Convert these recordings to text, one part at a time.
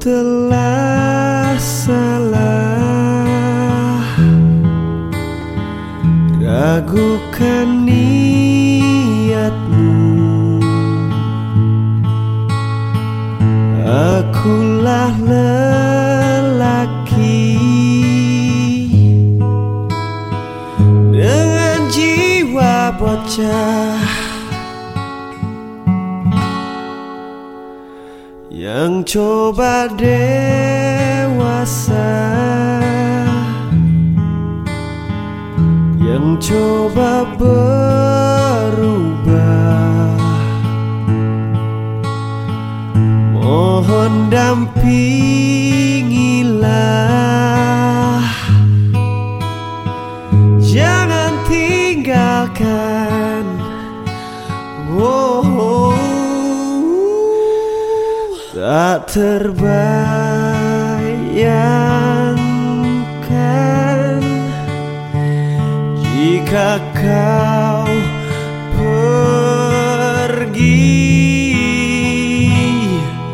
telah salah. Ragukan niatmu. Akulah lelaki. Dengan jiwa bocah Yang coba dewasa. Yang coba berubah. Mohon dampingilah. Jangan tinggalkan Tak terbayangkan Jika kau pergi.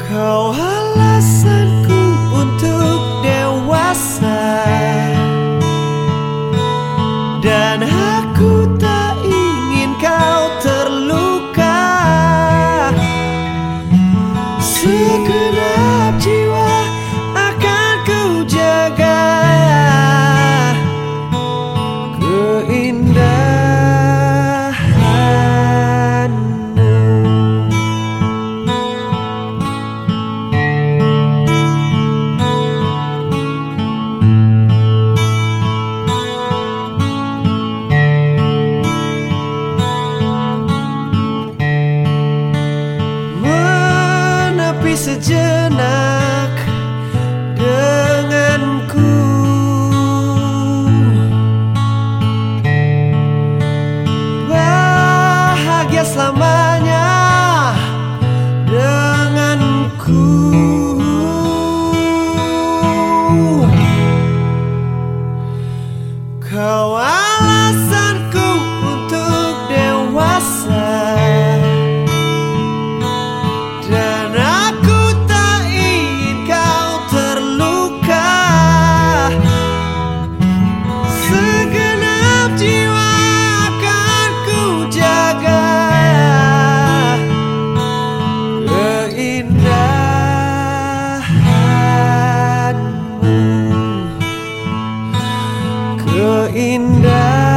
Kau alasanku untuk dewasa. Dan aku secret sejenak denganku. Bahagia selama keindahan